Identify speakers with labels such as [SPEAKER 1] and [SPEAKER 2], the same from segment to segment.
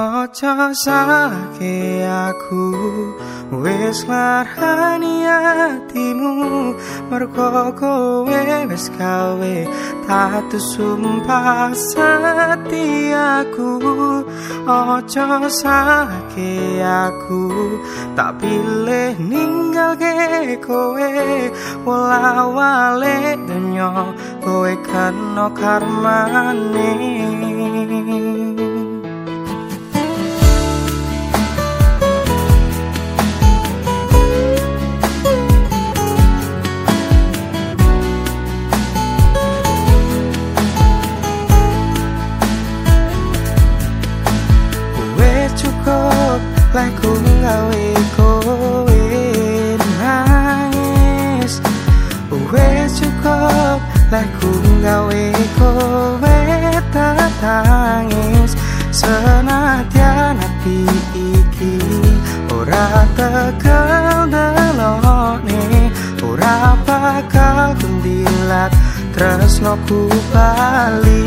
[SPEAKER 1] Ojo salahke aku Wis larani hatimu Mergo kowe wis gawe Tatu sumpah setiaku Ojo salahke aku Tak pilih ninggal ke kowe. Wala wale dunyo Kowe kano karmane Lagu ngawe kowe tetangis Senadyan hati iki. Ora tekel delone Ora bakal kundilat Tresno ku bali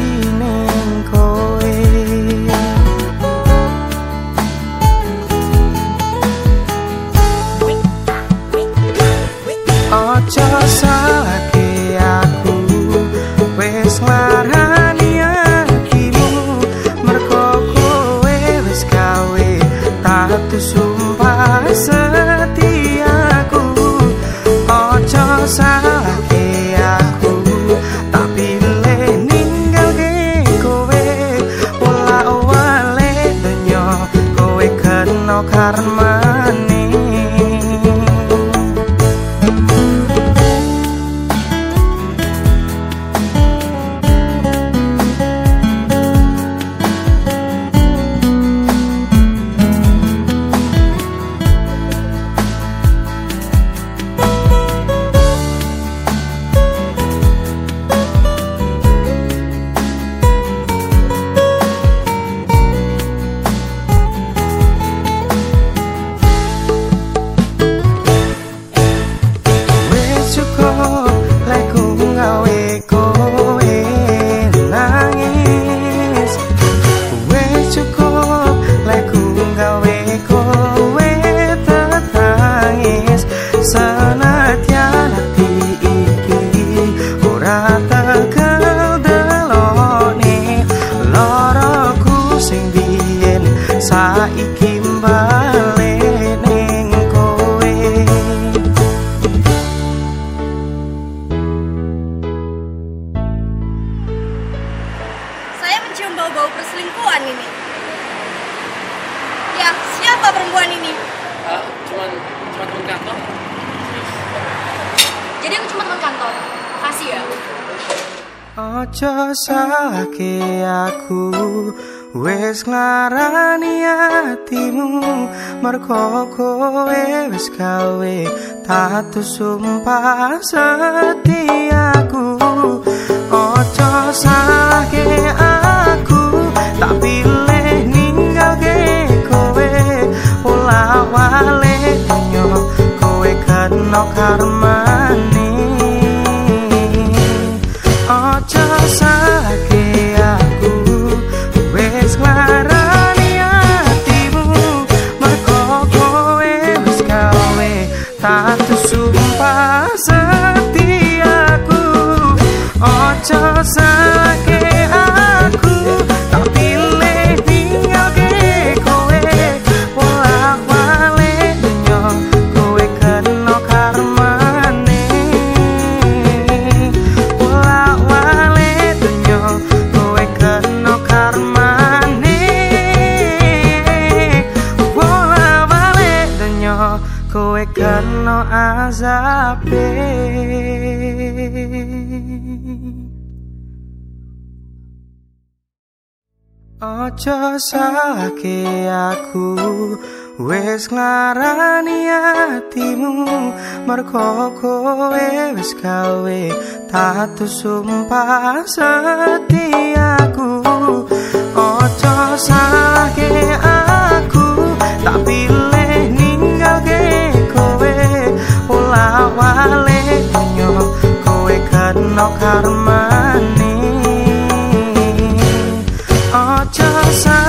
[SPEAKER 1] Ojo salahke Tatu sumpah setiaku Ojo salahke aku. Tak pilih ninggal ke kowe Wala wale denyo Kowe kena karmane
[SPEAKER 2] Ya, siapa perempuan ini?
[SPEAKER 3] Ah, cuman cuma teman kantor.
[SPEAKER 2] Jadi aku cuma teman kantor. Kasih ya.
[SPEAKER 1] Ojo salahke aku Wes nglarani hatimu Merko kowe wis gawe Tatu sumpah setiaku Ojo salahke kena karmane Ojo salahke aku Wes nglarani hatimu. Merko kowe wis gawe Tatu sumpah setiaku Ojo salahke Kowe kena azabe. Ojo salahke aku Wes nglarani hatimu Merko kowe wis gawe Tatu sumpah setiaku Ojo salahke karmane. Ojo salahke